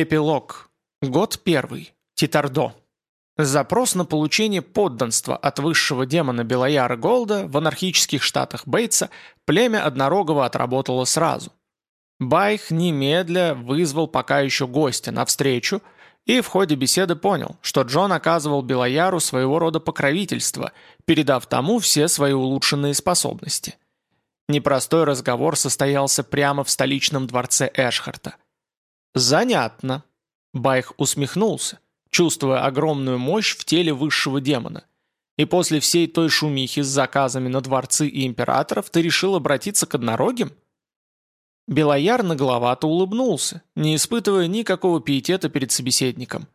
Эпилог. Год первый. Титардо. Запрос на получение подданства от высшего демона Белояра Голда в анархических штатах Бейтса племя Однорогого отработало сразу. Байх немедля вызвал пока еще гостя навстречу и в ходе беседы понял, что Джон оказывал Белояру своего рода покровительство, передав тому все свои улучшенные способности. Непростой разговор состоялся прямо в столичном дворце Эшхарта. «Занятно», — Байх усмехнулся чувствуя огромную мощь в теле высшего демона. И после всей той шумихи с заказами на дворцы и императоров ты решил обратиться к однорогим? Белояр нагловато улыбнулся, не испытывая никакого пиетета перед собеседником.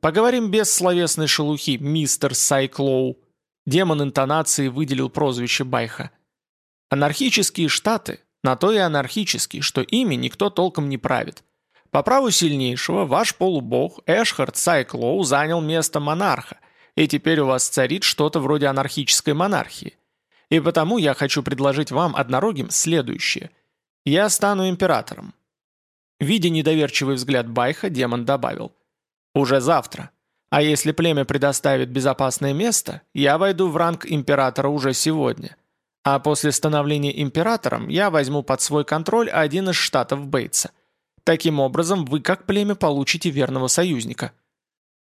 «Поговорим без словесной шелухи, мистер Сайклоу». Демон интонации выделил прозвище Байха. «Анархические штаты, на то и анархические, что ими никто толком не правит. По праву сильнейшего ваш полубог Эшхард Сайклоу занял место монарха, и теперь у вас царит что-то вроде анархической монархии. И потому я хочу предложить вам, однорогим, следующее. Я стану императором». Видя недоверчивый взгляд Байха, демон добавил. «Уже завтра. А если племя предоставит безопасное место, я войду в ранг императора уже сегодня. А после становления императором я возьму под свой контроль один из штатов Бейтса – Таким образом, вы как племя получите верного союзника».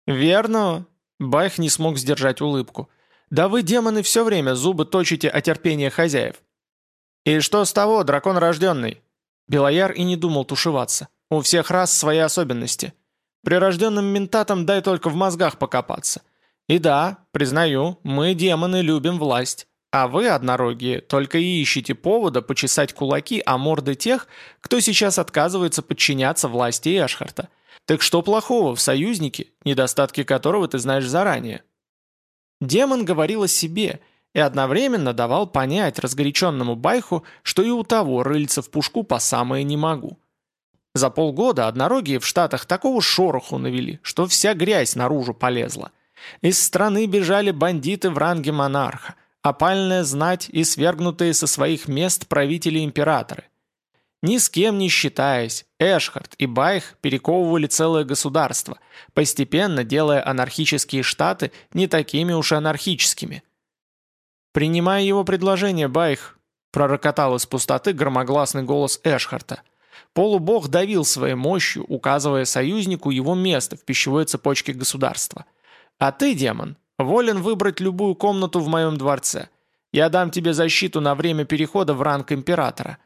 «Верно?» Байх не смог сдержать улыбку. «Да вы, демоны, все время зубы точите о терпении хозяев». «И что с того, дракон рожденный?» Белояр и не думал тушеваться. «У всех раз свои особенности. Прирожденным ментатам дай только в мозгах покопаться. И да, признаю, мы, демоны, любим власть. А вы, однорогие, только и ищете повода почесать кулаки о морды тех, кто сейчас отказывается подчиняться власти Эшхарта. Так что плохого в союзнике, недостатки которого ты знаешь заранее? Демон говорил о себе и одновременно давал понять разгоряченному Байху, что и у того рыльца в пушку по самое не могу. За полгода однорогие в Штатах такого шороху навели, что вся грязь наружу полезла. Из страны бежали бандиты в ранге монарха, опальная знать и свергнутые со своих мест правители-императоры. Ни с кем не считаясь, Эшхард и Байх перековывали целое государство, постепенно делая анархические штаты не такими уж анархическими. «Принимая его предложение, Байх», — пророкотал из пустоты громогласный голос Эшхарта. Полубог давил своей мощью, указывая союзнику его место в пищевой цепочке государства. «А ты, демон, Волен выбрать любую комнату в моем дворце. Я дам тебе защиту на время перехода в ранг императора.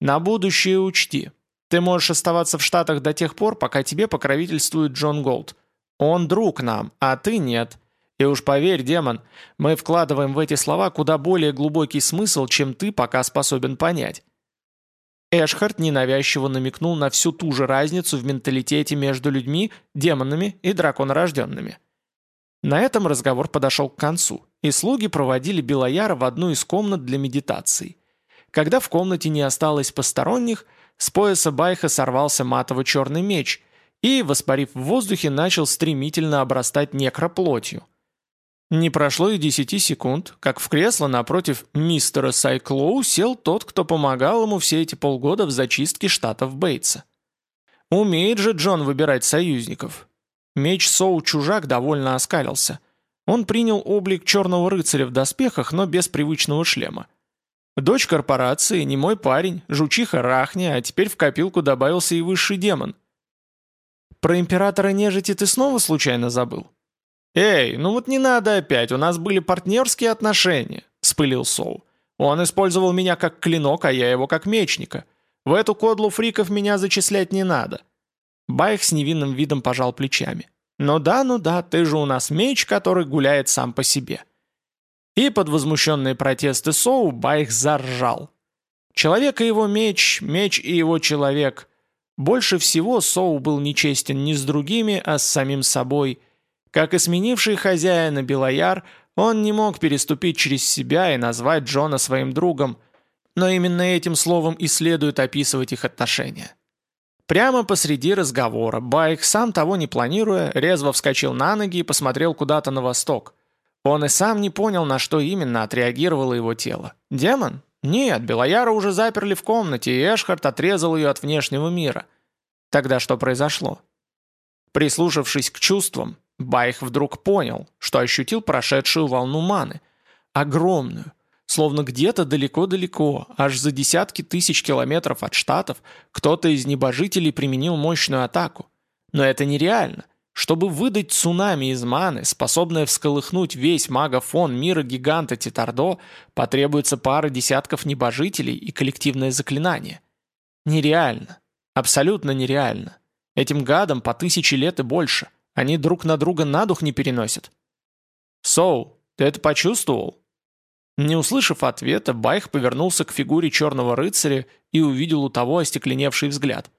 На будущее учти. Ты можешь оставаться в Штатах до тех пор, пока тебе покровительствует Джон Голд. Он друг нам, а ты нет. И уж поверь, демон, мы вкладываем в эти слова куда более глубокий смысл, чем ты пока способен понять». Эшхард ненавязчиво намекнул на всю ту же разницу в менталитете между людьми, демонами и драконорожденными. На этом разговор подошел к концу, и слуги проводили Белояра в одну из комнат для медитации. Когда в комнате не осталось посторонних, с пояса Байха сорвался матово-черный меч и, воспарив в воздухе, начал стремительно обрастать некроплотью. Не прошло и десяти секунд, как в кресло напротив мистера Сайклоу сел тот, кто помогал ему все эти полгода в зачистке штатов Бейтса. Умеет же Джон выбирать союзников, Меч Соу-чужак довольно оскалился. Он принял облик черного рыцаря в доспехах, но без привычного шлема. Дочь корпорации, не мой парень, жучиха Рахни, а теперь в копилку добавился и высший демон. Про императора нежити ты снова случайно забыл? «Эй, ну вот не надо опять, у нас были партнерские отношения», — вспылил Соу. «Он использовал меня как клинок, а я его как мечника. В эту кодлу фриков меня зачислять не надо. Байх с невинным видом пожал плечами. «Ну да, ну да, ты же у нас меч, который гуляет сам по себе». И под возмущенные протесты Соу Байх заржал. Человек и его меч, меч и его человек. Больше всего Соу был нечестен не с другими, а с самим собой. Как и сменивший хозяина Белояр, он не мог переступить через себя и назвать Джона своим другом, но именно этим словом и следует описывать их отношения. Прямо посреди разговора Байк, сам того не планируя, резво вскочил на ноги и посмотрел куда-то на восток. Он и сам не понял, на что именно отреагировало его тело. Демон? Нет, Белояра уже заперли в комнате, и Эшхард отрезал ее от внешнего мира. Тогда что произошло? Прислушавшись к чувствам, Байх вдруг понял, что ощутил прошедшую волну маны. Огромную, словно где-то далеко-далеко, аж за десятки тысяч километров от Штатов, кто-то из небожителей применил мощную атаку. Но это нереально. Чтобы выдать цунами из маны, способное всколыхнуть весь магофон мира гиганта Титардо, потребуется пара десятков небожителей и коллективное заклинание. Нереально. Абсолютно нереально. Этим гадам по тысяче лет и больше. Они друг на друга на дух не переносят. «Соу, ты это почувствовал?» Не услышав ответа, Байх повернулся к фигуре черного рыцаря и увидел у того остекленевший взгляд.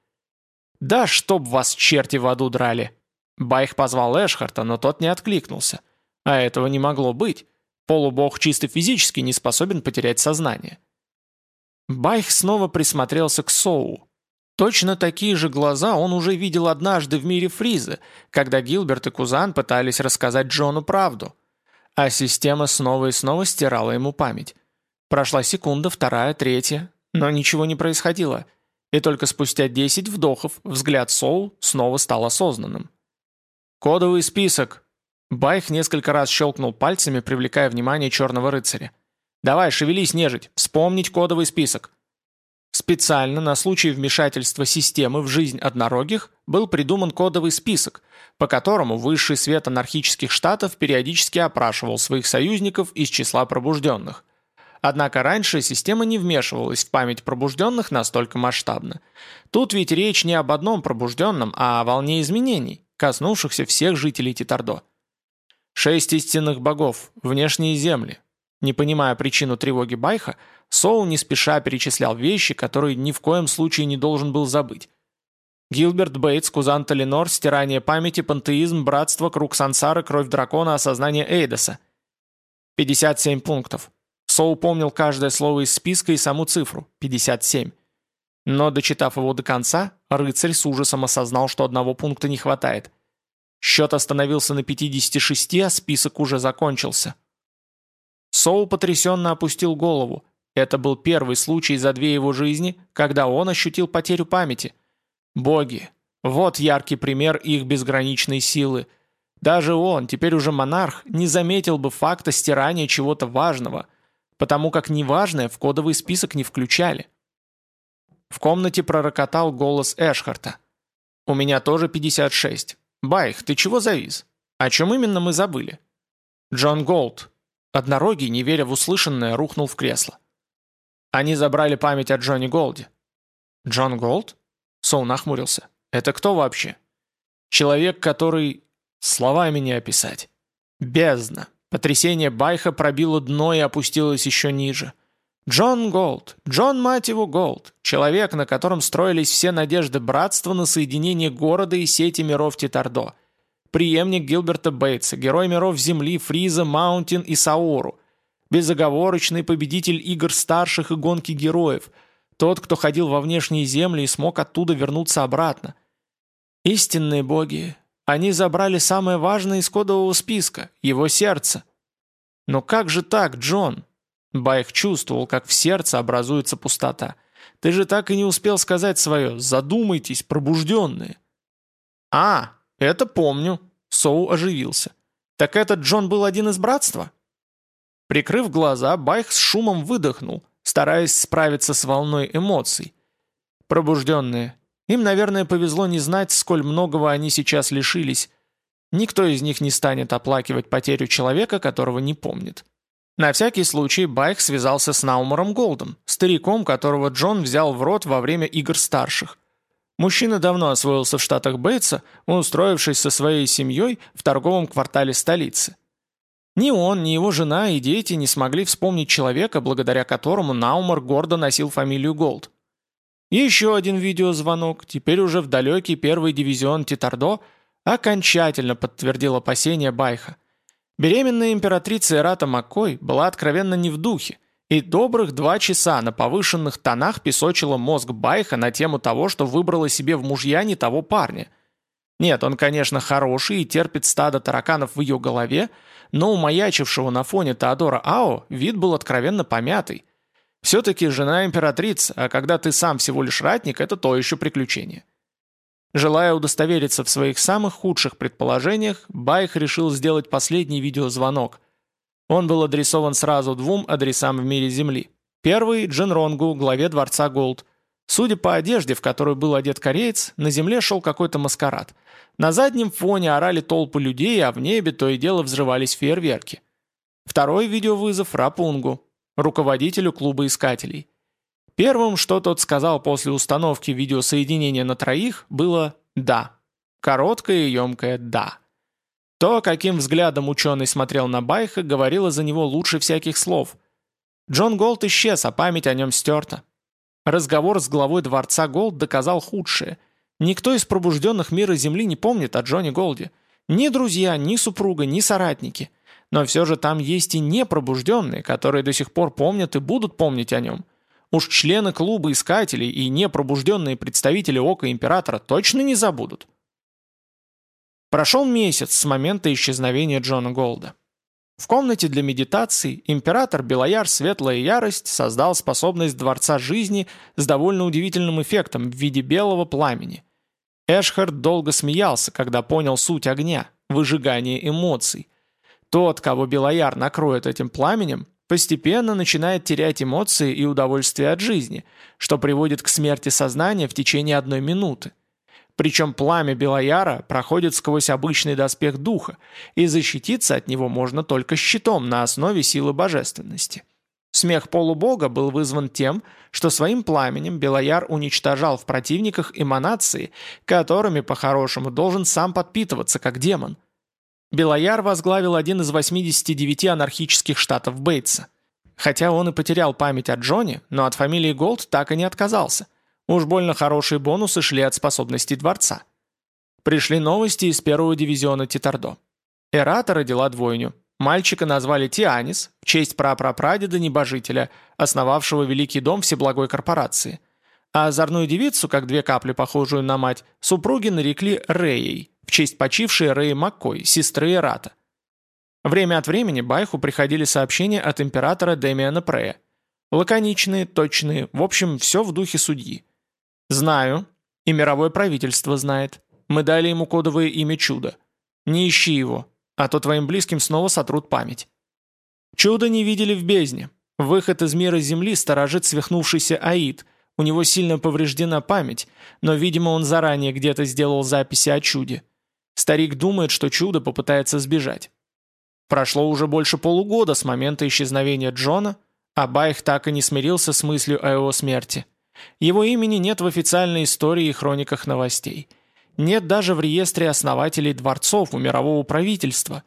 «Да чтоб вас черти в аду драли!» Байх позвал Эшхарта, но тот не откликнулся. А этого не могло быть. Полубог чисто физически не способен потерять сознание. Байх снова присмотрелся к Соу. Точно такие же глаза он уже видел однажды в мире Фриза, когда Гилберт и Кузан пытались рассказать Джону правду. А система снова и снова стирала ему память. Прошла секунда, вторая, третья, но ничего не происходило. И только спустя 10 вдохов взгляд Соу снова стал осознанным. «Кодовый список!» Байх несколько раз щелкнул пальцами, привлекая внимание черного рыцаря. «Давай, шевелись, нежить, вспомнить кодовый список!» Специально на случай вмешательства системы в жизнь однорогих был придуман кодовый список, по которому высший свет анархических штатов периодически опрашивал своих союзников из числа пробужденных. Однако раньше система не вмешивалась в память пробужденных настолько масштабно. Тут ведь речь не об одном пробужденном, а о волне изменений, коснувшихся всех жителей Титардо. Шесть истинных богов, внешние земли. Не понимая причину тревоги Байха, Соу не спеша перечислял вещи, которые ни в коем случае не должен был забыть. Гилберт Бейтс, Кузан Талинор, стирание памяти, пантеизм, братство, круг сансары, кровь дракона, осознание Эйдоса. 57 пунктов. Соу помнил каждое слово из списка и саму цифру – 57. Но, дочитав его до конца, рыцарь с ужасом осознал, что одного пункта не хватает. Счет остановился на 56, а список уже закончился. Соу потрясенно опустил голову. Это был первый случай за две его жизни, когда он ощутил потерю памяти. Боги. Вот яркий пример их безграничной силы. Даже он, теперь уже монарх, не заметил бы факта стирания чего-то важного, потому как неважное в кодовый список не включали. В комнате пророкотал голос Эшхарта. «У меня тоже 56. Байх, ты чего завис? О чем именно мы забыли?» «Джон Голд». Однорогий, не веря в услышанное, рухнул в кресло. «Они забрали память о Джонни Голде». «Джон Голд?» Соу нахмурился. «Это кто вообще?» «Человек, который... словами не описать. Бездна. Потрясение Байха пробило дно и опустилось еще ниже. Джон Голд, Джон, мать его, Голд, человек, на котором строились все надежды братства на соединение города и сети миров Титардо. Приемник Гилберта Бейтса, герой миров Земли, Фриза, Маунтин и Сауру. Безоговорочный победитель игр старших и гонки героев. Тот, кто ходил во внешние земли и смог оттуда вернуться обратно. Истинные боги. Они забрали самое важное из кодового списка – его сердце. Но как же так, Джон? Байх чувствовал, как в сердце образуется пустота. «Ты же так и не успел сказать свое. Задумайтесь, пробужденные». «А, это помню». Соу оживился. «Так этот Джон был один из братства?» Прикрыв глаза, Байх с шумом выдохнул, стараясь справиться с волной эмоций. Пробужденные. Им, наверное, повезло не знать, сколь многого они сейчас лишились. Никто из них не станет оплакивать потерю человека, которого не помнит. На всякий случай Байк связался с Наумором Голдом, стариком, которого Джон взял в рот во время игр старших. Мужчина давно освоился в штатах Бейтса, устроившись со своей семьей в торговом квартале столицы. Ни он, ни его жена и дети не смогли вспомнить человека, благодаря которому Наумор гордо носил фамилию Голд. Еще один видеозвонок, теперь уже в далекий первый дивизион Титардо, окончательно подтвердил опасения Байха – Беременная императрица Эрата Маккой была откровенно не в духе, и добрых два часа на повышенных тонах песочила мозг Байха на тему того, что выбрала себе в мужья не того парня. Нет, он, конечно, хороший и терпит стадо тараканов в ее голове, но у маячившего на фоне Теодора Ао вид был откровенно помятый. Все-таки жена императрица, а когда ты сам всего лишь ратник, это то еще приключение. Желая удостовериться в своих самых худших предположениях, Байх решил сделать последний видеозвонок. Он был адресован сразу двум адресам в мире Земли. Первый – Джин Ронгу, главе Дворца Голд. Судя по одежде, в которую был одет кореец, на Земле шел какой-то маскарад. На заднем фоне орали толпы людей, а в небе то и дело взрывались фейерверки. Второй видеовызов – Рапунгу, руководителю клуба искателей. Первым, что тот сказал после установки видеосоединения на троих, было «да». Короткое и емкое «да». То, каким взглядом ученый смотрел на Байха, говорило за него лучше всяких слов. Джон Голд исчез, а память о нем стерта. Разговор с главой дворца Голд доказал худшее. Никто из пробужденных мира Земли не помнит о Джоне Голде. Ни друзья, ни супруга, ни соратники. Но все же там есть и непробужденные, которые до сих пор помнят и будут помнить о нем. Уж члены клуба искателей и непробужденные представители Ока Императора точно не забудут. Прошел месяц с момента исчезновения Джона Голда. В комнате для медитации император Белояр Светлая Ярость создал способность Дворца Жизни с довольно удивительным эффектом в виде белого пламени. Эшхард долго смеялся, когда понял суть огня, выжигание эмоций. Тот, кого Белояр накроет этим пламенем, постепенно начинает терять эмоции и удовольствие от жизни, что приводит к смерти сознания в течение одной минуты. Причем пламя Белояра проходит сквозь обычный доспех духа, и защититься от него можно только щитом на основе силы божественности. Смех полубога был вызван тем, что своим пламенем Белояр уничтожал в противниках эманации, которыми, по-хорошему, должен сам подпитываться, как демон – Белояр возглавил один из 89 анархических штатов Бейтса. Хотя он и потерял память о Джоне, но от фамилии Голд так и не отказался. Уж больно хорошие бонусы шли от способностей дворца. Пришли новости из первого дивизиона Титардо. Эрата родила двойню. Мальчика назвали Тианис, в честь прапрапрадеда-небожителя, основавшего Великий дом Всеблагой корпорации. А озорную девицу, как две капли похожую на мать, супруги нарекли Реей, в честь почившей Рэи Маккой, сестры Эрата. Время от времени Байху приходили сообщения от императора Демиана Прея. Лаконичные, точные, в общем, все в духе судьи. «Знаю, и мировое правительство знает. Мы дали ему кодовое имя Чудо. Не ищи его, а то твоим близким снова сотрут память». Чудо не видели в бездне. Выход из мира Земли сторожит свихнувшийся Аид. У него сильно повреждена память, но, видимо, он заранее где-то сделал записи о чуде. Старик думает, что чудо попытается сбежать. Прошло уже больше полугода с момента исчезновения Джона, а Байх так и не смирился с мыслью о его смерти. Его имени нет в официальной истории и хрониках новостей. Нет даже в реестре основателей дворцов у мирового правительства.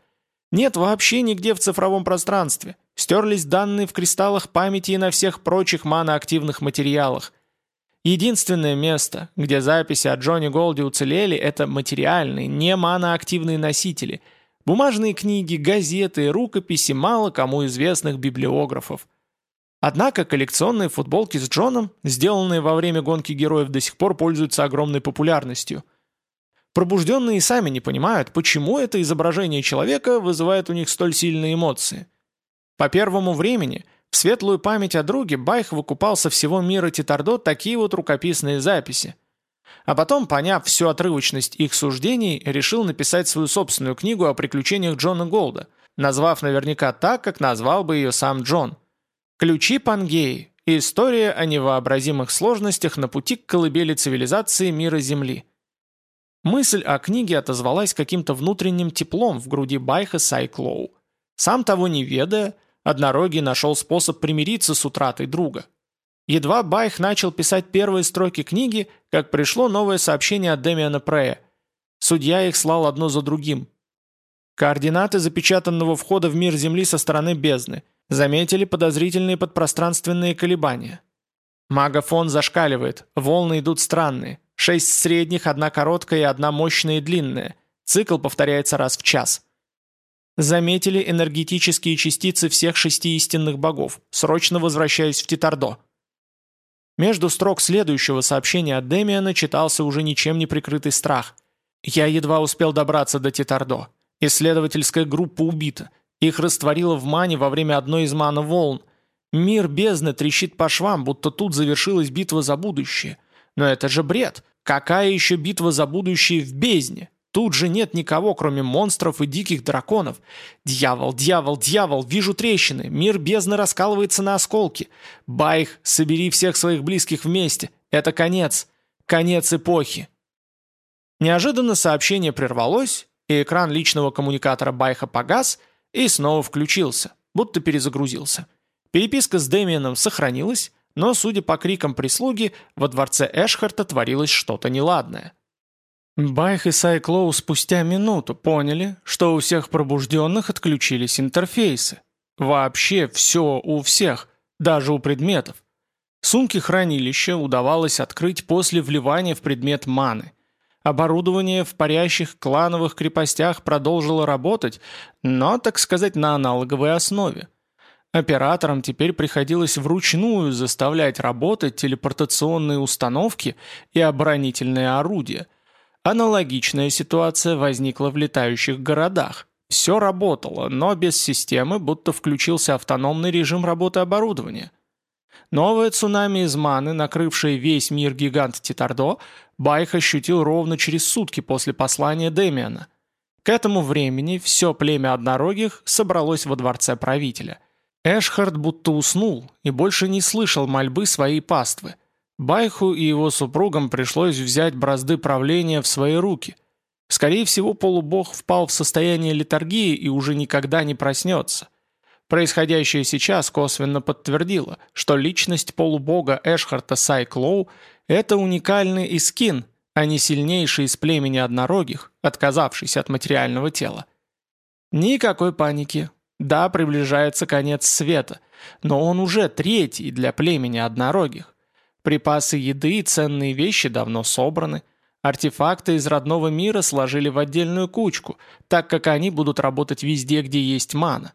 Нет вообще нигде в цифровом пространстве. Стерлись данные в кристаллах памяти и на всех прочих маноактивных материалах. Единственное место, где записи о Джонни Голди уцелели, это материальные, не маноактивные носители. Бумажные книги, газеты, рукописи мало кому известных библиографов. Однако коллекционные футболки с Джоном, сделанные во время гонки героев, до сих пор пользуются огромной популярностью. Пробужденные сами не понимают, почему это изображение человека вызывает у них столь сильные эмоции. По первому времени – в светлую память о друге Байх выкупал со всего мира Титардо такие вот рукописные записи. А потом, поняв всю отрывочность их суждений, решил написать свою собственную книгу о приключениях Джона Голда, назвав наверняка так, как назвал бы ее сам Джон. «Ключи Пангеи. История о невообразимых сложностях на пути к колыбели цивилизации мира Земли». Мысль о книге отозвалась каким-то внутренним теплом в груди Байха Сайклоу. Сам того не ведая, Однорогий нашел способ примириться с утратой друга. Едва Байх начал писать первые строки книги, как пришло новое сообщение от Демиана Прея. Судья их слал одно за другим. Координаты запечатанного входа в мир Земли со стороны бездны. Заметили подозрительные подпространственные колебания. Магафон зашкаливает, волны идут странные. Шесть средних, одна короткая и одна мощная и длинная. Цикл повторяется раз в час. Заметили энергетические частицы всех шести истинных богов. Срочно возвращаюсь в Титардо. Между строк следующего сообщения от Демиана читался уже ничем не прикрытый страх. Я едва успел добраться до Титардо. Исследовательская группа убита. Их растворило в мане во время одной из мана-волн. Мир бездны трещит по швам, будто тут завершилась битва за будущее. Но это же бред. Какая еще битва за будущее в бездне? Тут же нет никого, кроме монстров и диких драконов. Дьявол, дьявол, дьявол, вижу трещины. Мир бездны раскалывается на осколки. Байх, собери всех своих близких вместе. Это конец. Конец эпохи. Неожиданно сообщение прервалось, и экран личного коммуникатора Байха погас и снова включился, будто перезагрузился. Переписка с Дэмианом сохранилась, но, судя по крикам прислуги, во дворце Эшхарта творилось что-то неладное. Байх и Сайклоу спустя минуту поняли, что у всех пробужденных отключились интерфейсы. Вообще все у всех, даже у предметов. Сумки хранилища удавалось открыть после вливания в предмет маны. Оборудование в парящих клановых крепостях продолжило работать, но, так сказать, на аналоговой основе. Операторам теперь приходилось вручную заставлять работать телепортационные установки и оборонительные орудия. Аналогичная ситуация возникла в летающих городах. Все работало, но без системы, будто включился автономный режим работы оборудования. Новое цунами из маны, накрывшее весь мир гигант Титардо, Байх ощутил ровно через сутки после послания Демиана. К этому времени все племя однорогих собралось во дворце правителя – Эшхард будто уснул и больше не слышал мольбы своей паствы. Байху и его супругам пришлось взять бразды правления в свои руки. Скорее всего, полубог впал в состояние литургии и уже никогда не проснется. Происходящее сейчас косвенно подтвердило, что личность полубога Эшхарта Сайклоу – это уникальный искин, а не сильнейший из племени однорогих, отказавшийся от материального тела. Никакой паники, да, приближается конец света, но он уже третий для племени однорогих. Припасы еды и ценные вещи давно собраны. Артефакты из родного мира сложили в отдельную кучку, так как они будут работать везде, где есть мана.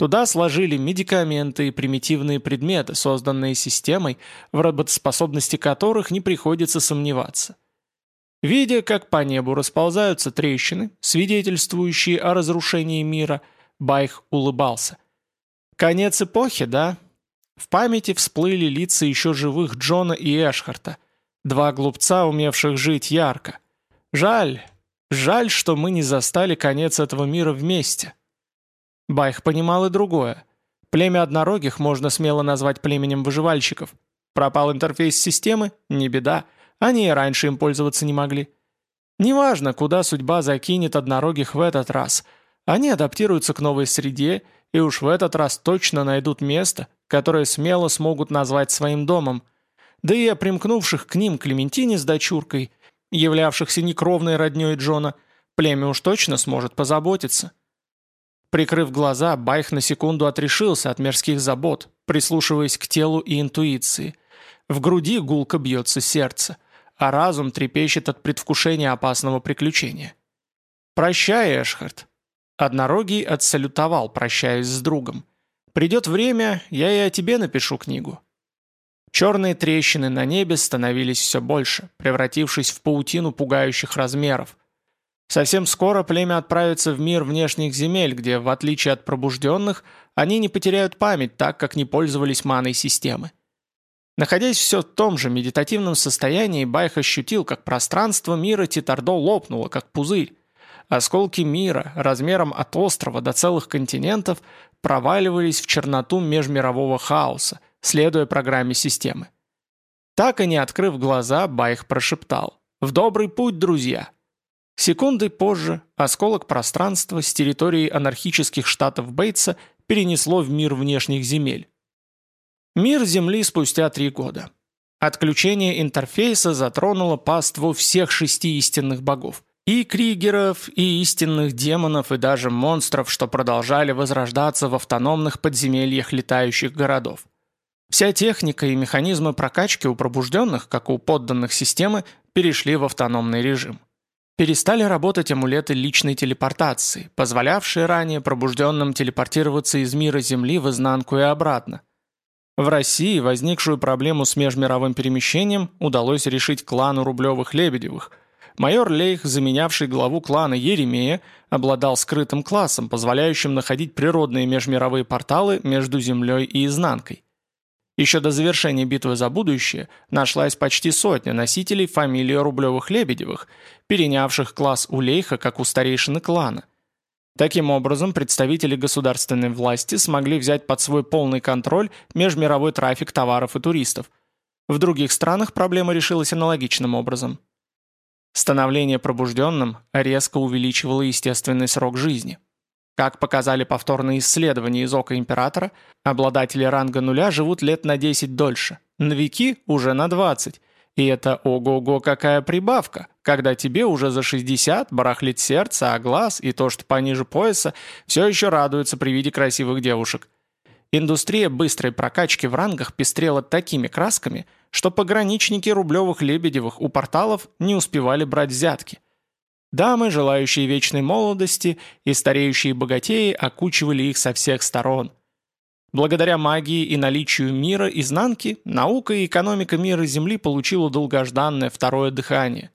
Туда сложили медикаменты и примитивные предметы, созданные системой, в работоспособности которых не приходится сомневаться. Видя, как по небу расползаются трещины, свидетельствующие о разрушении мира – Байх улыбался. «Конец эпохи, да?» В памяти всплыли лица еще живых Джона и Эшхарта, два глупца, умевших жить ярко. Жаль, жаль, что мы не застали конец этого мира вместе. Байх понимал и другое. Племя однорогих можно смело назвать племенем выживальщиков. Пропал интерфейс системы? Не беда. Они и раньше им пользоваться не могли. Неважно, куда судьба закинет однорогих в этот раз – они адаптируются к новой среде и уж в этот раз точно найдут место, которое смело смогут назвать своим домом. Да и о примкнувших к ним Клементине с дочуркой, являвшихся некровной роднёй Джона, племя уж точно сможет позаботиться. Прикрыв глаза, Байх на секунду отрешился от мирских забот, прислушиваясь к телу и интуиции. В груди гулко бьется сердце, а разум трепещет от предвкушения опасного приключения. «Прощай, Эшхард», Однорогий отсалютовал, прощаясь с другом. «Придет время, я и о тебе напишу книгу». Черные трещины на небе становились все больше, превратившись в паутину пугающих размеров. Совсем скоро племя отправится в мир внешних земель, где, в отличие от пробужденных, они не потеряют память так, как не пользовались маной системы. Находясь все в том же медитативном состоянии, Байх ощутил, как пространство мира Титардо лопнуло, как пузырь. Осколки мира, размером от острова до целых континентов, проваливались в черноту межмирового хаоса, следуя программе системы. Так и не открыв глаза, Байх прошептал «В добрый путь, друзья!» Секунды позже осколок пространства с территории анархических штатов Бейтса перенесло в мир внешних земель. Мир Земли спустя три года. Отключение интерфейса затронуло паству всех шести истинных богов. И кригеров, и истинных демонов, и даже монстров, что продолжали возрождаться в автономных подземельях летающих городов. Вся техника и механизмы прокачки у пробужденных, как у подданных системы, перешли в автономный режим. Перестали работать амулеты личной телепортации, позволявшие ранее пробужденным телепортироваться из мира Земли в изнанку и обратно. В России возникшую проблему с межмировым перемещением удалось решить клану Рублевых-Лебедевых – Майор Лейх, заменявший главу клана Еремея, обладал скрытым классом, позволяющим находить природные межмировые порталы между Землей и изнанкой. Еще до завершения битвы за будущее нашлась почти сотня носителей фамилии Рублевых-Лебедевых, перенявших класс у Лейха как у старейшины клана. Таким образом, представители государственной власти смогли взять под свой полный контроль межмировой трафик товаров и туристов. В других странах проблема решилась аналогичным образом. Становление пробужденным резко увеличивало естественный срок жизни. Как показали повторные исследования из Ока Императора, обладатели ранга нуля живут лет на 10 дольше, новики уже на 20. И это ого-го какая прибавка, когда тебе уже за 60 барахлит сердце, а глаз и то, что пониже пояса, все еще радуется при виде красивых девушек. Индустрия быстрой прокачки в рангах пестрела такими красками, что пограничники Рублевых-Лебедевых у порталов не успевали брать взятки – Дамы, желающие вечной молодости, и стареющие богатеи окучивали их со всех сторон. Благодаря магии и наличию мира изнанки, наука и экономика мира Земли получила долгожданное второе дыхание.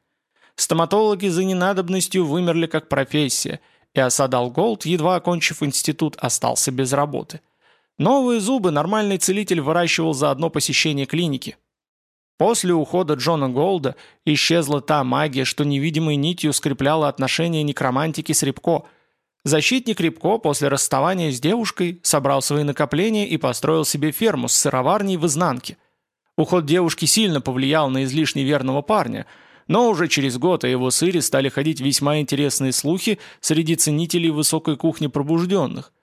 Стоматологи за ненадобностью вымерли как профессия, и Асадал Голд, едва окончив институт, остался без работы. Новые зубы нормальный целитель выращивал за одно посещение клиники – После ухода Джона Голда исчезла та магия, что невидимой нитью скрепляла отношения некромантики с Рябко. Защитник Рябко после расставания с девушкой собрал свои накопления и построил себе ферму с сыроварней в изнанке. Уход девушки сильно повлиял на излишне верного парня, но уже через год о его сыре стали ходить весьма интересные слухи среди ценителей высокой кухни пробужденных.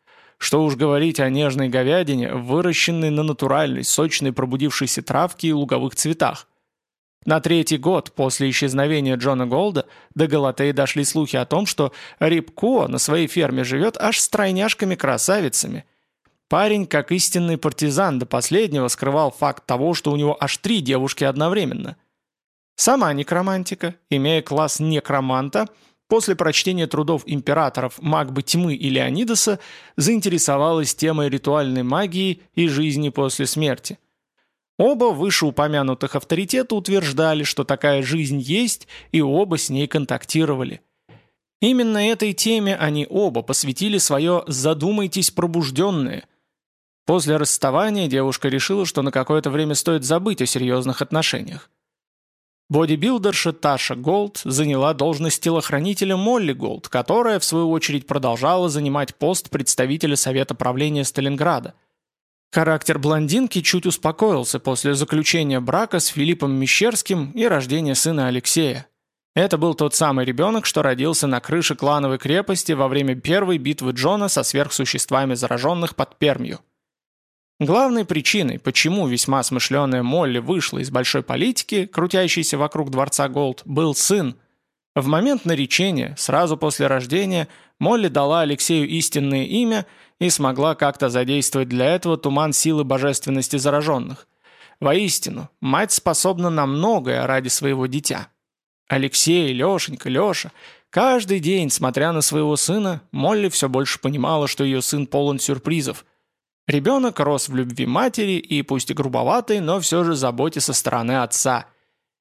Что уж говорить о нежной говядине, выращенной на натуральной, сочной пробудившейся травке и луговых цветах. На третий год после исчезновения Джона Голда до Галатеи дошли слухи о том, что Рибко на своей ферме живет аж с тройняшками-красавицами. Парень, как истинный партизан, до последнего скрывал факт того, что у него аж три девушки одновременно. Сама некромантика, имея класс некроманта – после прочтения трудов императоров Магбы Тьмы и Леонидаса заинтересовалась темой ритуальной магии и жизни после смерти. Оба вышеупомянутых авторитета утверждали, что такая жизнь есть, и оба с ней контактировали. Именно этой теме они оба посвятили свое «задумайтесь, пробужденные». После расставания девушка решила, что на какое-то время стоит забыть о серьезных отношениях. Бодибилдерша Таша Голд заняла должность телохранителя Молли Голд, которая, в свою очередь, продолжала занимать пост представителя Совета правления Сталинграда. Характер блондинки чуть успокоился после заключения брака с Филиппом Мещерским и рождения сына Алексея. Это был тот самый ребенок, что родился на крыше клановой крепости во время первой битвы Джона со сверхсуществами зараженных под Пермью. Главной причиной, почему весьма смышленая Молли вышла из большой политики, крутящейся вокруг дворца Голд, был сын. В момент наречения, сразу после рождения, Молли дала Алексею истинное имя и смогла как-то задействовать для этого туман силы божественности зараженных. Воистину, мать способна на многое ради своего дитя. Алексей, Лешенька, Леша, каждый день, смотря на своего сына, Молли все больше понимала, что ее сын полон сюрпризов – Ребенок рос в любви матери и, пусть и грубоватой, но все же заботе со стороны отца.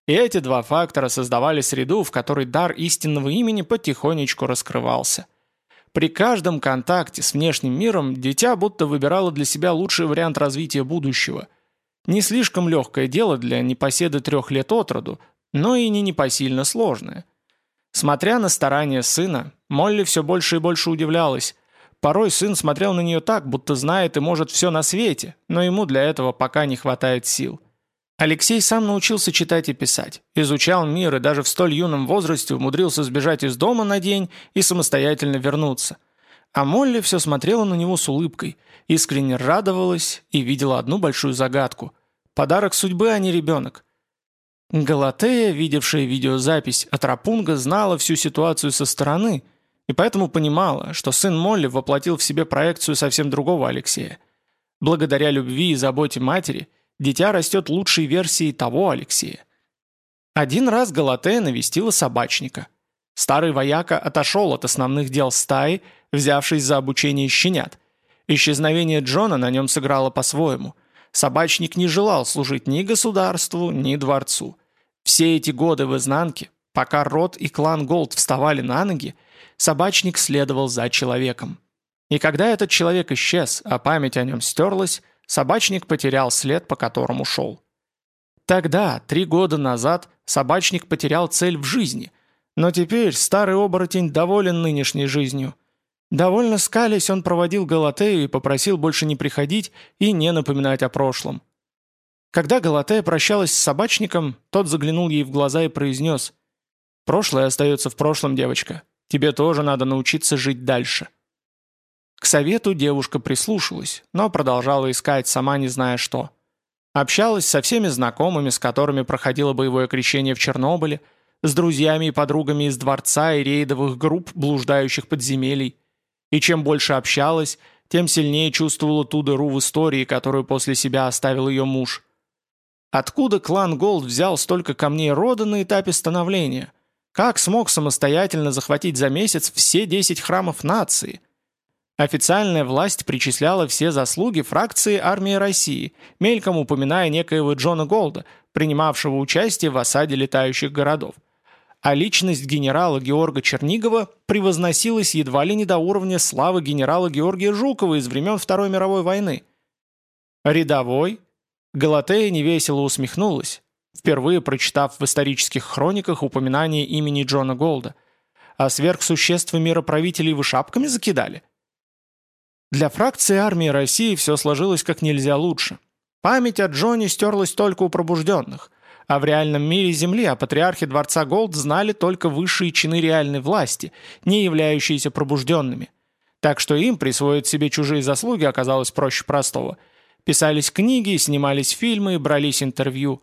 И эти два фактора создавали среду, в которой дар истинного имени потихонечку раскрывался. При каждом контакте с внешним миром дитя будто выбирало для себя лучший вариант развития будущего. Не слишком легкое дело для непоседы трех лет от роду, но и не непосильно сложное. Смотря на старания сына, Молли все больше и больше удивлялась, Порой сын смотрел на нее так, будто знает и может все на свете, но ему для этого пока не хватает сил. Алексей сам научился читать и писать, изучал мир и даже в столь юном возрасте умудрился сбежать из дома на день и самостоятельно вернуться. А Молли все смотрела на него с улыбкой, искренне радовалась и видела одну большую загадку. Подарок судьбы, а не ребенок. Галатея, видевшая видеозапись от Рапунга, знала всю ситуацию со стороны – и поэтому понимала, что сын Молли воплотил в себе проекцию совсем другого Алексея. Благодаря любви и заботе матери, дитя растет лучшей версией того Алексея. Один раз Галатея навестила собачника. Старый вояка отошел от основных дел стаи, взявшись за обучение щенят. Исчезновение Джона на нем сыграло по-своему. Собачник не желал служить ни государству, ни дворцу. Все эти годы в изнанке, пока род и клан Голд вставали на ноги, собачник следовал за человеком. И когда этот человек исчез, а память о нем стерлась, собачник потерял след, по которому шел. Тогда, три года назад, собачник потерял цель в жизни, но теперь старый оборотень доволен нынешней жизнью. Довольно скалясь, он проводил Галатею и попросил больше не приходить и не напоминать о прошлом. Когда Галатея прощалась с собачником, тот заглянул ей в глаза и произнес «Прошлое остается в прошлом, девочка. Тебе тоже надо научиться жить дальше». К совету девушка прислушалась, но продолжала искать, сама не зная что. Общалась со всеми знакомыми, с которыми проходило боевое крещение в Чернобыле, с друзьями и подругами из дворца и рейдовых групп, блуждающих подземелий. И чем больше общалась, тем сильнее чувствовала ту дыру в истории, которую после себя оставил ее муж. Откуда клан Голд взял столько камней рода на этапе становления? Как смог самостоятельно захватить за месяц все 10 храмов нации – Официальная власть причисляла все заслуги фракции армии России, мельком упоминая некоего Джона Голда, принимавшего участие в осаде летающих городов. А личность генерала Георга Чернигова превозносилась едва ли не до уровня славы генерала Георгия Жукова из времен Второй мировой войны. Рядовой? Галатея невесело усмехнулась, впервые прочитав в исторических хрониках упоминание имени Джона Голда. А сверхсущества мироправителей вы шапками закидали? Для фракции армии России все сложилось как нельзя лучше. Память о Джоне стерлась только у пробужденных, а в реальном мире Земли о патриархе Дворца Голд знали только высшие чины реальной власти, не являющиеся пробужденными. Так что им присвоить себе чужие заслуги оказалось проще простого. Писались книги, снимались фильмы, брались интервью.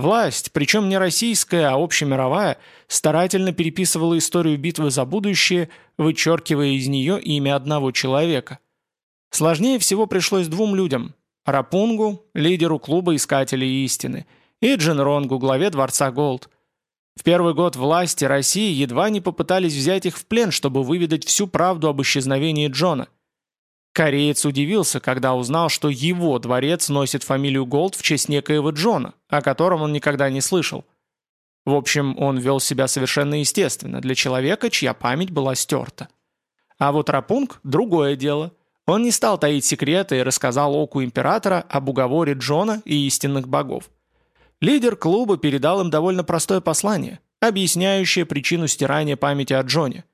Власть, причем не российская, а общемировая, старательно переписывала историю битвы за будущее, вычеркивая из нее имя одного человека – Сложнее всего пришлось двум людям – Рапунгу, лидеру клуба Искателей Истины, и Джинронгу, главе Дворца Голд. В первый год власти России едва не попытались взять их в плен, чтобы выведать всю правду об исчезновении Джона. Кореец удивился, когда узнал, что его дворец носит фамилию Голд в честь некоего Джона, о котором он никогда не слышал. В общем, он вел себя совершенно естественно для человека, чья память была стерта. А вот Рапунг – другое дело – он не стал таить секреты и рассказал Оку Императора об уговоре Джона и истинных богов. Лидер клуба передал им довольно простое послание, объясняющее причину стирания памяти о Джоне.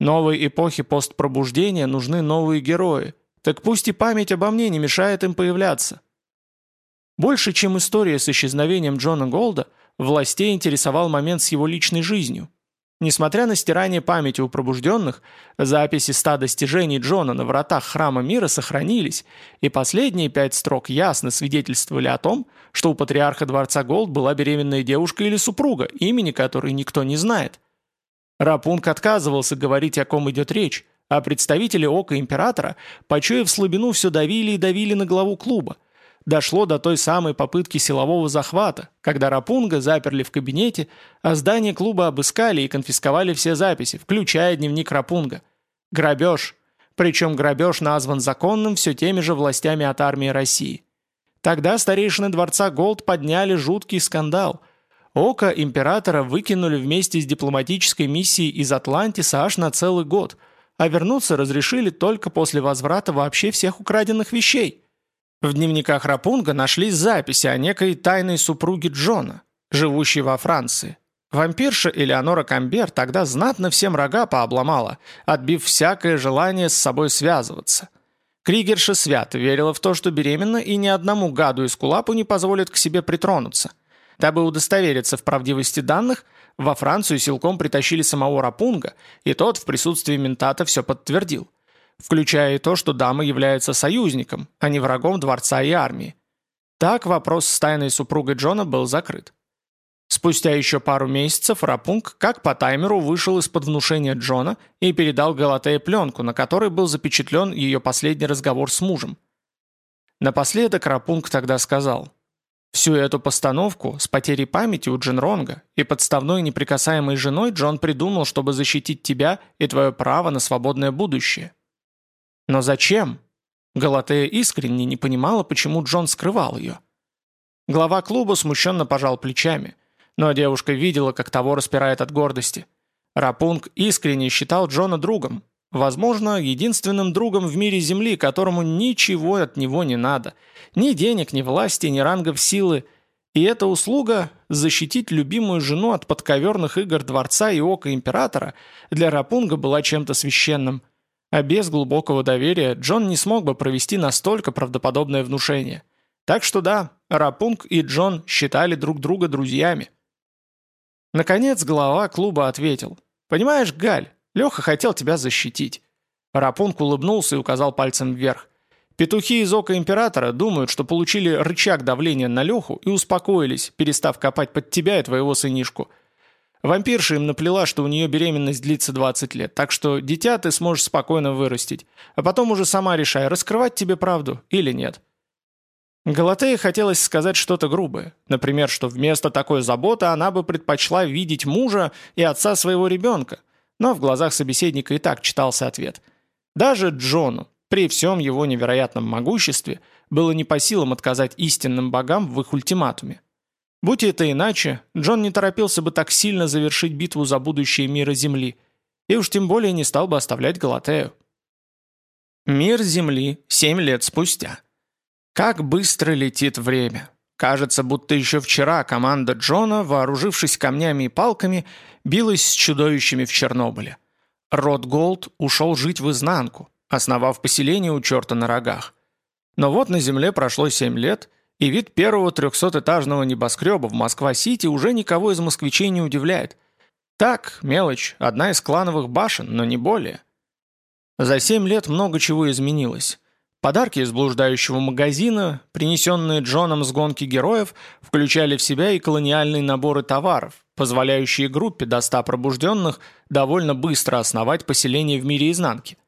Новой эпохе постпробуждения нужны новые герои, так пусть и память обо мне не мешает им появляться. Больше, чем история с исчезновением Джона Голда, властей интересовал момент с его личной жизнью – Несмотря на стирание памяти у пробужденных, записи ста достижений Джона на вратах Храма Мира сохранились, и последние пять строк ясно свидетельствовали о том, что у патриарха Дворца Голд была беременная девушка или супруга, имени которой никто не знает. Рапунг отказывался говорить, о ком идет речь, а представители Ока Императора, почуяв слабину, все давили и давили на главу клуба – дошло до той самой попытки силового захвата, когда Рапунга заперли в кабинете, а здание клуба обыскали и конфисковали все записи, включая дневник Рапунга. Грабеж. Причем грабеж назван законным все теми же властями от армии России. Тогда старейшины дворца Голд подняли жуткий скандал. Око императора выкинули вместе с дипломатической миссией из Атлантиса аж на целый год, а вернуться разрешили только после возврата вообще всех украденных вещей – в дневниках Рапунга нашлись записи о некой тайной супруге Джона, живущей во Франции. Вампирша Элеонора Камбер тогда знатно всем рога пообломала, отбив всякое желание с собой связываться. Кригерша свято верила в то, что беременна и ни одному гаду из кулапу не позволит к себе притронуться. Дабы удостовериться в правдивости данных, во Францию силком притащили самого Рапунга, и тот в присутствии ментата все подтвердил включая и то, что дама является союзником, а не врагом дворца и армии. Так вопрос с тайной супругой Джона был закрыт. Спустя еще пару месяцев Рапунг, как по таймеру, вышел из-под внушения Джона и передал Галатее пленку, на которой был запечатлен ее последний разговор с мужем. Напоследок Рапунг тогда сказал, «Всю эту постановку с потерей памяти у Джинронга и подставной неприкасаемой женой Джон придумал, чтобы защитить тебя и твое право на свободное будущее. Но зачем? Галатея искренне не понимала, почему Джон скрывал ее. Глава клуба смущенно пожал плечами, но девушка видела, как того распирает от гордости. Рапунг искренне считал Джона другом, возможно, единственным другом в мире Земли, которому ничего от него не надо. Ни денег, ни власти, ни рангов силы. И эта услуга – защитить любимую жену от подковерных игр дворца и ока императора – для Рапунга была чем-то священным. А без глубокого доверия Джон не смог бы провести настолько правдоподобное внушение. Так что да, Рапунг и Джон считали друг друга друзьями. Наконец глава клуба ответил. «Понимаешь, Галь, Леха хотел тебя защитить». Рапунг улыбнулся и указал пальцем вверх. Петухи из Ока Императора думают, что получили рычаг давления на Леху и успокоились, перестав копать под тебя и твоего сынишку. Вампирша им наплела, что у нее беременность длится 20 лет, так что дитя ты сможешь спокойно вырастить, а потом уже сама решай, раскрывать тебе правду или нет. Галатее хотелось сказать что-то грубое. Например, что вместо такой заботы она бы предпочла видеть мужа и отца своего ребенка. Но в глазах собеседника и так читался ответ. Даже Джону, при всем его невероятном могуществе, было не по силам отказать истинным богам в их ультиматуме. Будь это иначе, Джон не торопился бы так сильно завершить битву за будущее мира Земли, и уж тем более не стал бы оставлять Галатею. Мир Земли семь лет спустя. Как быстро летит время. Кажется, будто еще вчера команда Джона, вооружившись камнями и палками, билась с чудовищами в Чернобыле. Род Голд ушел жить в изнанку, основав поселение у черта на рогах. Но вот на Земле прошло семь лет, и вид первого трехсотэтажного небоскреба в Москва-Сити уже никого из москвичей не удивляет. Так, мелочь, одна из клановых башен, но не более. За семь лет много чего изменилось. Подарки из блуждающего магазина, принесенные Джоном с гонки героев, включали в себя и колониальные наборы товаров, позволяющие группе до 100 пробужденных довольно быстро основать поселение в мире изнанки.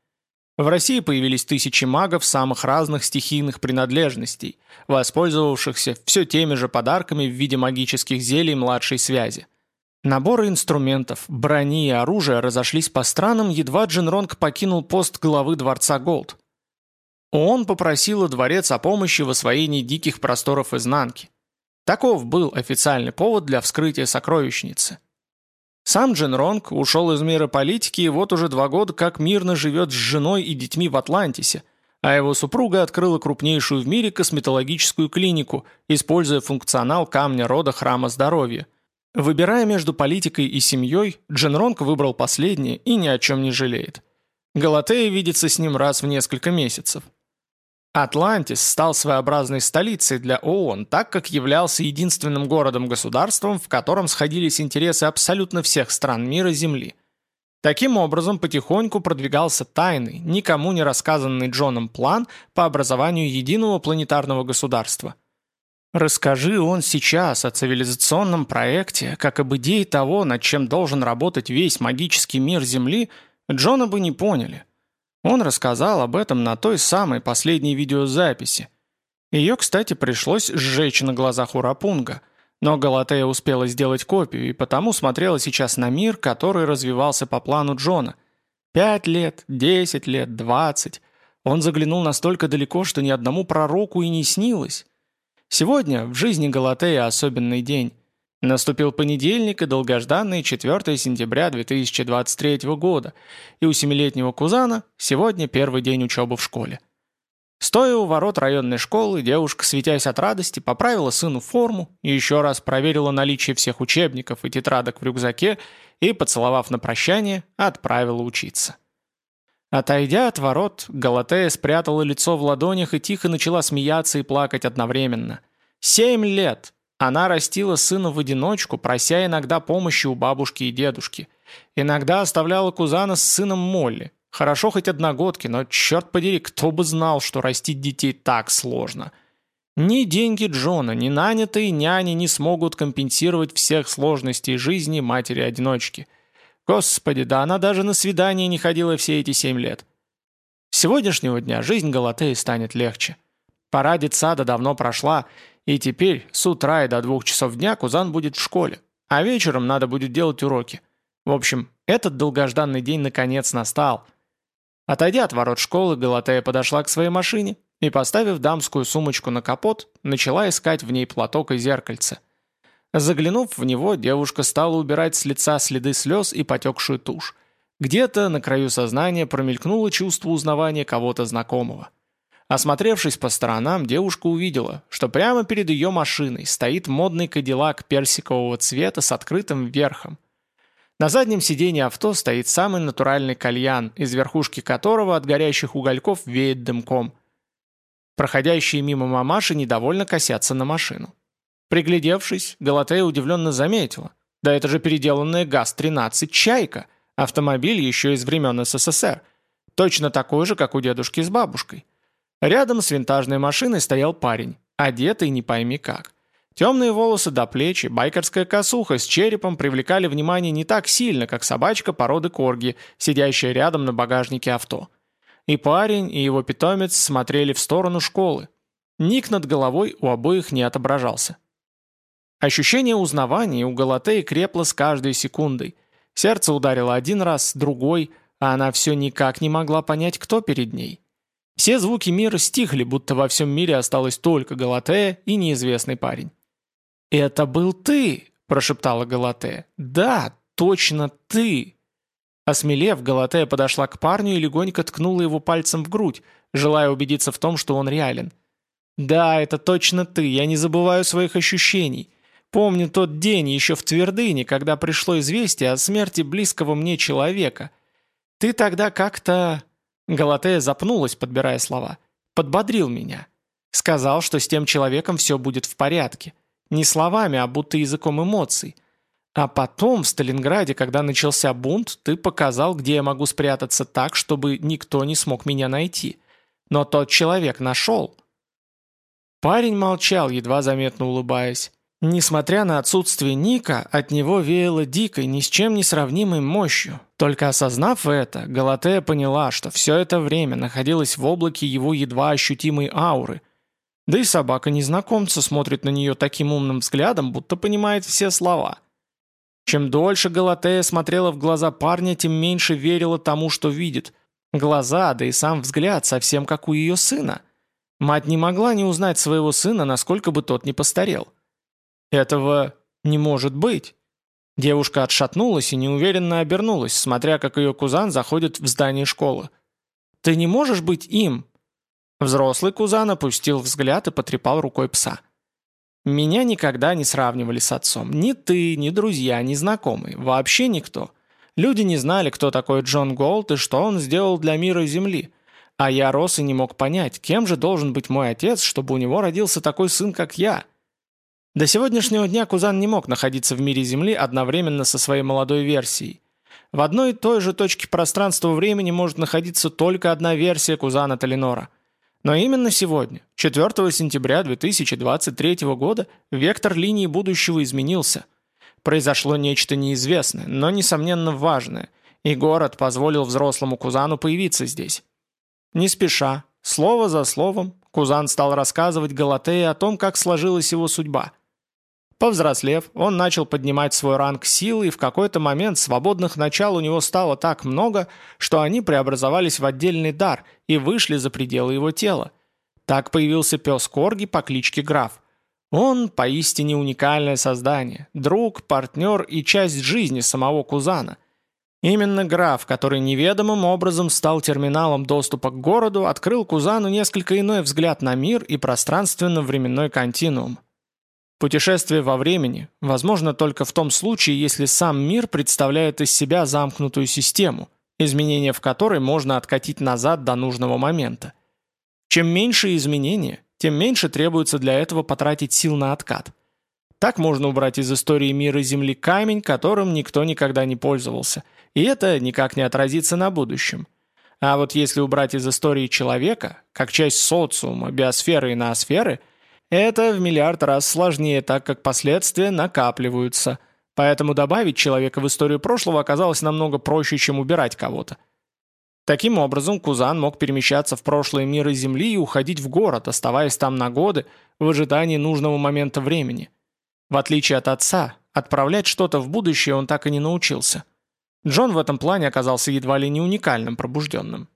В России появились тысячи магов самых разных стихийных принадлежностей, воспользовавшихся все теми же подарками в виде магических зелий младшей связи. Наборы инструментов, брони и оружия разошлись по странам, едва Джинронг покинул пост главы Дворца Голд. Он попросил дворец о помощи в освоении диких просторов изнанки. Таков был официальный повод для вскрытия сокровищницы. Сам Джин Ронг ушел из мира политики и вот уже два года как мирно живет с женой и детьми в Атлантисе, а его супруга открыла крупнейшую в мире косметологическую клинику, используя функционал камня рода Храма Здоровья. Выбирая между политикой и семьей, Джин Ронг выбрал последнее и ни о чем не жалеет. Галатея видится с ним раз в несколько месяцев. Атлантис стал своеобразной столицей для ООН, так как являлся единственным городом-государством, в котором сходились интересы абсолютно всех стран мира Земли. Таким образом, потихоньку продвигался тайный, никому не рассказанный Джоном план по образованию единого планетарного государства. Расскажи он сейчас о цивилизационном проекте, как об идее того, над чем должен работать весь магический мир Земли, Джона бы не поняли. Он рассказал об этом на той самой последней видеозаписи. Ее, кстати, пришлось сжечь на глазах у Рапунга, но Галатея успела сделать копию и потому смотрела сейчас на мир, который развивался по плану Джона. Пять лет, десять лет, двадцать. Он заглянул настолько далеко, что ни одному пророку и не снилось. Сегодня в жизни Галатея особенный день. Наступил понедельник и долгожданный 4 сентября 2023 года, и у семилетнего кузана сегодня первый день учебы в школе. Стоя у ворот районной школы, девушка, светясь от радости, поправила сыну форму, еще раз проверила наличие всех учебников и тетрадок в рюкзаке и, поцеловав на прощание, отправила учиться. Отойдя от ворот, Галатея спрятала лицо в ладонях и тихо начала смеяться и плакать одновременно. «Семь лет! Она растила сына в одиночку, прося иногда помощи у бабушки и дедушки. Иногда оставляла Кузана с сыном Молли. Хорошо хоть одногодки, но, черт подери, кто бы знал, что растить детей так сложно. Ни деньги Джона, ни нанятые няни не смогут компенсировать всех сложностей жизни матери-одиночки. Господи, да она даже на свидание не ходила все эти семь лет. С сегодняшнего дня жизнь Галатеи станет легче. Пора детсада давно прошла, и теперь с утра и до двух часов дня Кузан будет в школе, а вечером надо будет делать уроки. В общем, этот долгожданный день наконец настал. Отойдя от ворот школы, Галатея подошла к своей машине и, поставив дамскую сумочку на капот, начала искать в ней платок и зеркальце. Заглянув в него, девушка стала убирать с лица следы слез и потекшую тушь. Где-то на краю сознания промелькнуло чувство узнавания кого-то знакомого. Осмотревшись по сторонам, девушка увидела, что прямо перед ее машиной стоит модный кадиллак персикового цвета с открытым верхом. На заднем сиденье авто стоит самый натуральный кальян, из верхушки которого от горящих угольков веет дымком. Проходящие мимо мамаши недовольно косятся на машину. Приглядевшись, Галатея удивленно заметила. Да это же переделанная ГАЗ-13 «Чайка», автомобиль еще из времен СССР. Точно такой же, как у дедушки с бабушкой. Рядом с винтажной машиной стоял парень, одетый не пойми как. Темные волосы до плечи, байкерская косуха с черепом привлекали внимание не так сильно, как собачка породы корги, сидящая рядом на багажнике авто. И парень, и его питомец смотрели в сторону школы. Ник над головой у обоих не отображался. Ощущение узнавания у Галатеи крепло с каждой секундой. Сердце ударило один раз, другой, а она все никак не могла понять, кто перед ней. Все звуки мира стихли, будто во всем мире осталось только Галатея и неизвестный парень. «Это был ты!» – прошептала Галатея. «Да, точно ты!» Осмелев, Галатея подошла к парню и легонько ткнула его пальцем в грудь, желая убедиться в том, что он реален. «Да, это точно ты, я не забываю своих ощущений. Помню тот день еще в Твердыне, когда пришло известие о смерти близкого мне человека. Ты тогда как-то...» Галатея запнулась, подбирая слова. «Подбодрил меня. Сказал, что с тем человеком все будет в порядке. Не словами, а будто языком эмоций. А потом в Сталинграде, когда начался бунт, ты показал, где я могу спрятаться так, чтобы никто не смог меня найти. Но тот человек нашел». Парень молчал, едва заметно улыбаясь. Несмотря на отсутствие Ника, от него веяло дикой, ни с чем не сравнимой мощью. Только осознав это, Галатея поняла, что все это время находилась в облаке его едва ощутимой ауры. Да и собака незнакомца смотрит на нее таким умным взглядом, будто понимает все слова. Чем дольше Галатея смотрела в глаза парня, тем меньше верила тому, что видит. Глаза, да и сам взгляд, совсем как у ее сына. Мать не могла не узнать своего сына, насколько бы тот не постарел. «Этого не может быть!» Девушка отшатнулась и неуверенно обернулась, смотря как ее кузан заходит в здание школы. «Ты не можешь быть им!» Взрослый кузан опустил взгляд и потрепал рукой пса. «Меня никогда не сравнивали с отцом. Ни ты, ни друзья, ни знакомые. Вообще никто. Люди не знали, кто такой Джон Голд и что он сделал для мира Земли. А я рос и не мог понять, кем же должен быть мой отец, чтобы у него родился такой сын, как я. До сегодняшнего дня Кузан не мог находиться в мире Земли одновременно со своей молодой версией. В одной и той же точке пространства-времени может находиться только одна версия Кузана Талинора. Но именно сегодня, 4 сентября 2023 года, вектор линии будущего изменился. Произошло нечто неизвестное, но, несомненно, важное, и город позволил взрослому Кузану появиться здесь. Не спеша, слово за словом, Кузан стал рассказывать Галатее о том, как сложилась его судьба – Повзрослев, он начал поднимать свой ранг силы, и в какой-то момент свободных начал у него стало так много, что они преобразовались в отдельный дар и вышли за пределы его тела. Так появился пес Корги по кличке Граф. Он поистине уникальное создание, друг, партнер и часть жизни самого Кузана. Именно Граф, который неведомым образом стал терминалом доступа к городу, открыл Кузану несколько иной взгляд на мир и пространственно-временной континуум. Путешествие во времени возможно только в том случае, если сам мир представляет из себя замкнутую систему, изменения в которой можно откатить назад до нужного момента. Чем меньше изменения, тем меньше требуется для этого потратить сил на откат. Так можно убрать из истории мира Земли камень, которым никто никогда не пользовался, и это никак не отразится на будущем. А вот если убрать из истории человека, как часть социума, биосферы и ноосферы – это в миллиард раз сложнее, так как последствия накапливаются. Поэтому добавить человека в историю прошлого оказалось намного проще, чем убирать кого-то. Таким образом, Кузан мог перемещаться в прошлые миры Земли и уходить в город, оставаясь там на годы в ожидании нужного момента времени. В отличие от отца, отправлять что-то в будущее он так и не научился. Джон в этом плане оказался едва ли не уникальным пробужденным.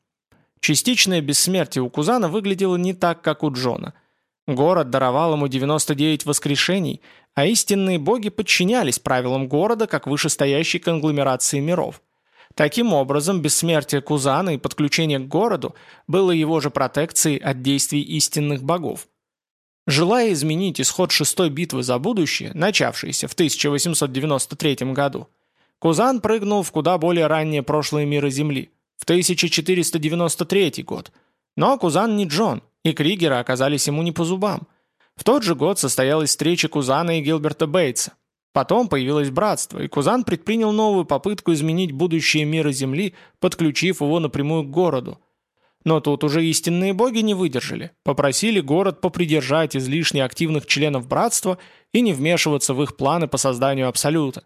Частичное бессмертие у Кузана выглядело не так, как у Джона – Город даровал ему 99 воскрешений, а истинные боги подчинялись правилам города как вышестоящей конгломерации миров. Таким образом, бессмертие Кузана и подключение к городу было его же протекцией от действий истинных богов. Желая изменить исход шестой битвы за будущее, начавшейся в 1893 году, Кузан прыгнул в куда более раннее прошлое мира Земли, в 1493 год. Но Кузан не Джон, и Кригеры оказались ему не по зубам. В тот же год состоялась встреча Кузана и Гилберта Бейтса. Потом появилось братство, и Кузан предпринял новую попытку изменить будущее мира Земли, подключив его напрямую к городу. Но тут уже истинные боги не выдержали, попросили город попридержать излишне активных членов братства и не вмешиваться в их планы по созданию Абсолюта.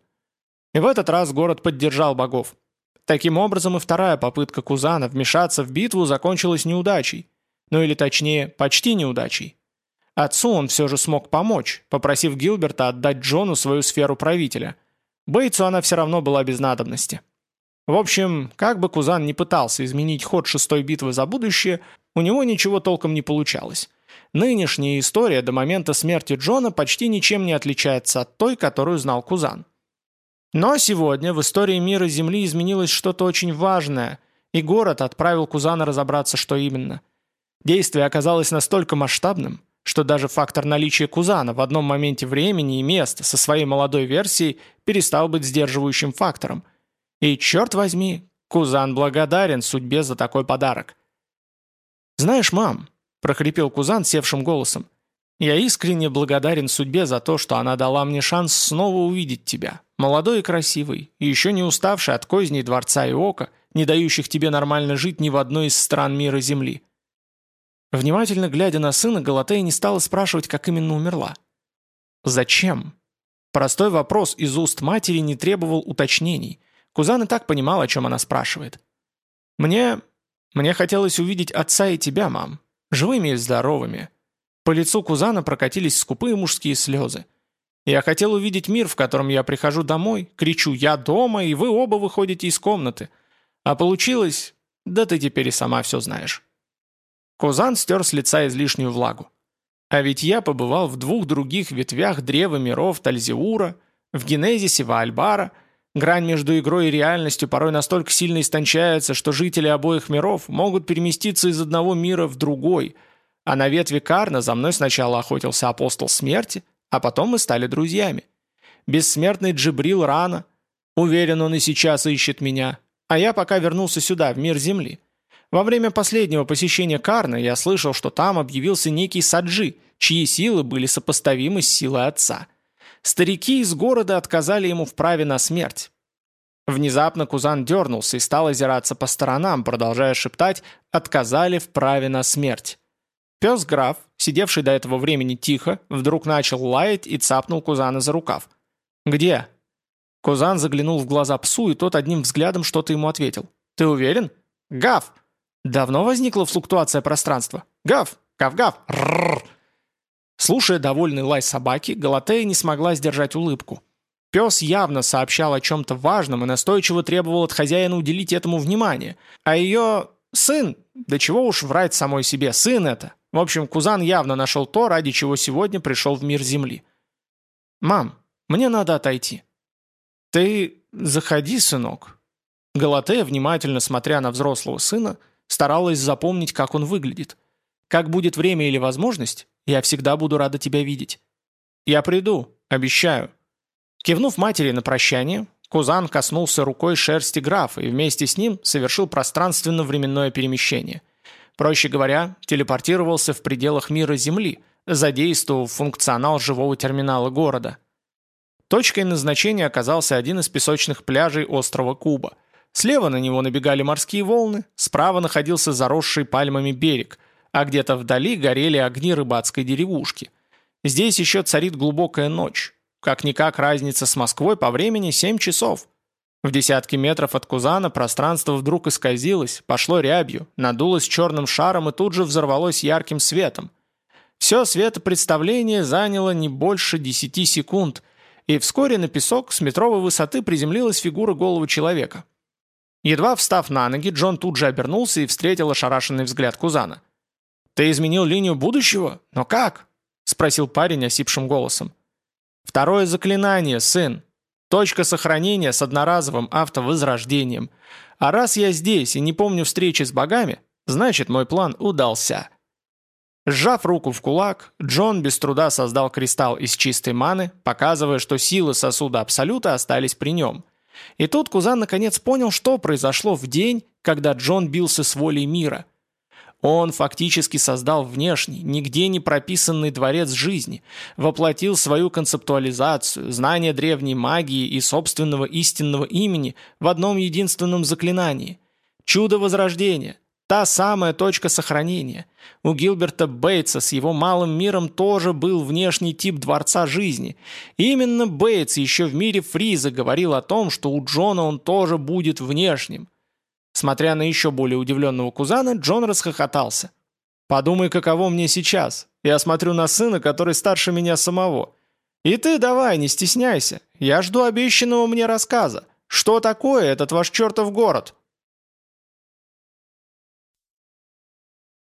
И в этот раз город поддержал богов. Таким образом и вторая попытка Кузана вмешаться в битву закончилась неудачей. Ну или точнее, почти неудачей. Отцу он все же смог помочь, попросив Гилберта отдать Джону свою сферу правителя. Бейтсу она все равно была без надобности. В общем, как бы Кузан не пытался изменить ход шестой битвы за будущее, у него ничего толком не получалось. Нынешняя история до момента смерти Джона почти ничем не отличается от той, которую знал Кузан. Но сегодня в истории мира Земли изменилось что-то очень важное, и город отправил Кузана разобраться, что именно. Действие оказалось настолько масштабным, что даже фактор наличия Кузана в одном моменте времени и места со своей молодой версией перестал быть сдерживающим фактором. И, черт возьми, Кузан благодарен судьбе за такой подарок. «Знаешь, мам», — прохрипел Кузан севшим голосом, «я искренне благодарен судьбе за то, что она дала мне шанс снова увидеть тебя, молодой и красивый, еще не уставший от козней дворца и ока, не дающих тебе нормально жить ни в одной из стран мира Земли». Внимательно глядя на сына, Галатея не стала спрашивать, как именно умерла. «Зачем?» Простой вопрос из уст матери не требовал уточнений. Кузан и так понимал, о чем она спрашивает. «Мне... мне хотелось увидеть отца и тебя, мам. Живыми и здоровыми». По лицу Кузана прокатились скупые мужские слезы. «Я хотел увидеть мир, в котором я прихожу домой, кричу «Я дома!» и вы оба выходите из комнаты. А получилось... Да ты теперь и сама все знаешь». Кузан стер с лица излишнюю влагу. А ведь я побывал в двух других ветвях древа миров Тальзиура, в Генезисе Ваальбара. Грань между игрой и реальностью порой настолько сильно истончается, что жители обоих миров могут переместиться из одного мира в другой. А на ветви Карна за мной сначала охотился апостол смерти, а потом мы стали друзьями. Бессмертный Джибрил рано. Уверен, он и сейчас ищет меня. А я пока вернулся сюда, в мир Земли. Во время последнего посещения Карна я слышал, что там объявился некий Саджи, чьи силы были сопоставимы с силой отца. Старики из города отказали ему в праве на смерть. Внезапно Кузан дернулся и стал озираться по сторонам, продолжая шептать «отказали в праве на смерть». Пес-граф, сидевший до этого времени тихо, вдруг начал лаять и цапнул Кузана за рукав. «Где?» Кузан заглянул в глаза псу, и тот одним взглядом что-то ему ответил. «Ты уверен?» «Гав!» Давно возникла флуктуация пространства? Гав! Гав-гав! Слушая довольный лай собаки, Галатея не смогла сдержать улыбку. Пес явно сообщал о чем-то важном и настойчиво требовал от хозяина уделить этому внимание. А ее сын, да чего уж врать самой себе, сын это. В общем, Кузан явно нашел то, ради чего сегодня пришел в мир Земли. «Мам, мне надо отойти». «Ты заходи, сынок». Галатея, внимательно смотря на взрослого сына, Старалась запомнить, как он выглядит. Как будет время или возможность, я всегда буду рада тебя видеть. Я приду, обещаю». Кивнув матери на прощание, Кузан коснулся рукой шерсти графа и вместе с ним совершил пространственно-временное перемещение. Проще говоря, телепортировался в пределах мира Земли, задействовав функционал живого терминала города. Точкой назначения оказался один из песочных пляжей острова Куба – Слева на него набегали морские волны, справа находился заросший пальмами берег, а где-то вдали горели огни рыбацкой деревушки. Здесь еще царит глубокая ночь. Как-никак разница с Москвой по времени 7 часов. В десятки метров от Кузана пространство вдруг исказилось, пошло рябью, надулось черным шаром и тут же взорвалось ярким светом. Все светопредставление заняло не больше 10 секунд, и вскоре на песок с метровой высоты приземлилась фигура головы человека. Едва встав на ноги, Джон тут же обернулся и встретил ошарашенный взгляд Кузана. «Ты изменил линию будущего? Но как?» — спросил парень осипшим голосом. «Второе заклинание, сын». Точка сохранения с одноразовым автовозрождением. А раз я здесь и не помню встречи с богами, значит мой план удался. Сжав руку в кулак, Джон без труда создал кристалл из чистой маны, показывая, что силы сосуда Абсолюта остались при нем. И тут Кузан наконец понял, что произошло в день, когда Джон бился с волей мира. Он фактически создал внешний, нигде не прописанный дворец жизни, воплотил свою концептуализацию, знание древней магии и собственного истинного имени в одном единственном заклинании. Чудо Возрождения – Та самая точка сохранения. У Гилберта Бейтса с его малым миром тоже был внешний тип Дворца Жизни. И именно Бейтс еще в мире Фриза говорил о том, что у Джона он тоже будет внешним. Смотря на еще более удивленного кузана, Джон расхохотался. «Подумай, каково мне сейчас. Я смотрю на сына, который старше меня самого. И ты давай, не стесняйся. Я жду обещанного мне рассказа. Что такое этот ваш чертов город?»